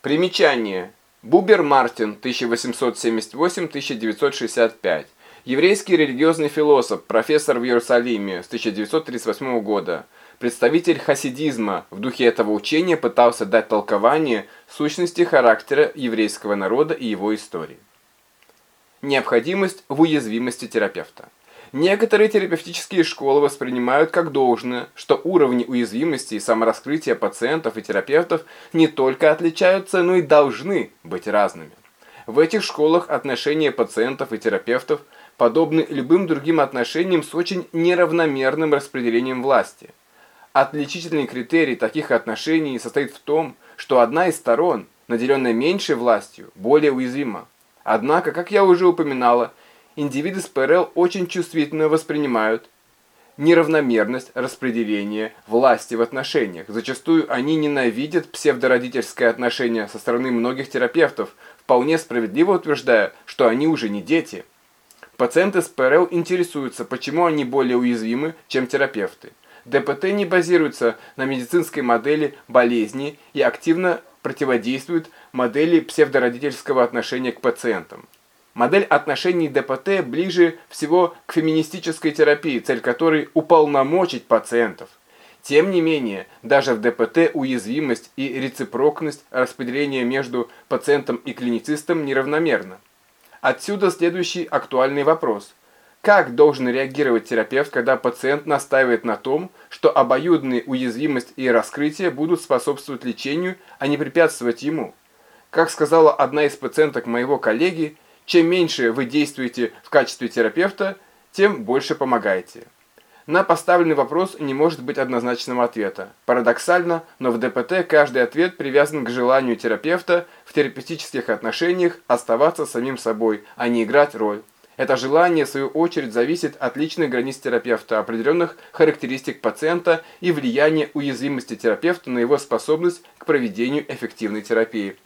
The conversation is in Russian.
Примечание. Бубер Мартин, 1878-1965. Еврейский религиозный философ, профессор в Иерусалиме с 1938 года. Представитель хасидизма в духе этого учения пытался дать толкование сущности характера еврейского народа и его истории. Необходимость в уязвимости терапевта. Некоторые терапевтические школы воспринимают как должное, что уровни уязвимости и самораскрытия пациентов и терапевтов не только отличаются, но и должны быть разными. В этих школах отношения пациентов и терапевтов подобны любым другим отношениям с очень неравномерным распределением власти. Отличительный критерий таких отношений состоит в том, что одна из сторон, наделенная меньшей властью, более уязвима. Однако, как я уже упоминала, индивиды с ПРЛ очень чувствительно воспринимают неравномерность распределения власти в отношениях. Зачастую они ненавидят псевдородительское отношение со стороны многих терапевтов, вполне справедливо утверждая, что они уже не дети. Пациенты с ПРЛ интересуются, почему они более уязвимы, чем терапевты. ДПТ не базируется на медицинской модели болезни и активно противодействует модели псевдородительского отношения к пациентам. Модель отношений ДПТ ближе всего к феминистической терапии, цель которой уполномочить пациентов. Тем не менее, даже в ДПТ уязвимость и рецепрокность распределения между пациентом и клиницистом неравномерна. Отсюда следующий актуальный вопрос. Как должен реагировать терапевт, когда пациент настаивает на том, что обоюдные уязвимость и раскрытие будут способствовать лечению, а не препятствовать ему? Как сказала одна из пациенток моего коллеги, чем меньше вы действуете в качестве терапевта, тем больше помогаете. На поставленный вопрос не может быть однозначного ответа. Парадоксально, но в ДПТ каждый ответ привязан к желанию терапевта в терапевтических отношениях оставаться самим собой, а не играть роль. Это желание, в свою очередь, зависит от личных границ терапевта, определенных характеристик пациента и влияния уязвимости терапевта на его способность к проведению эффективной терапии.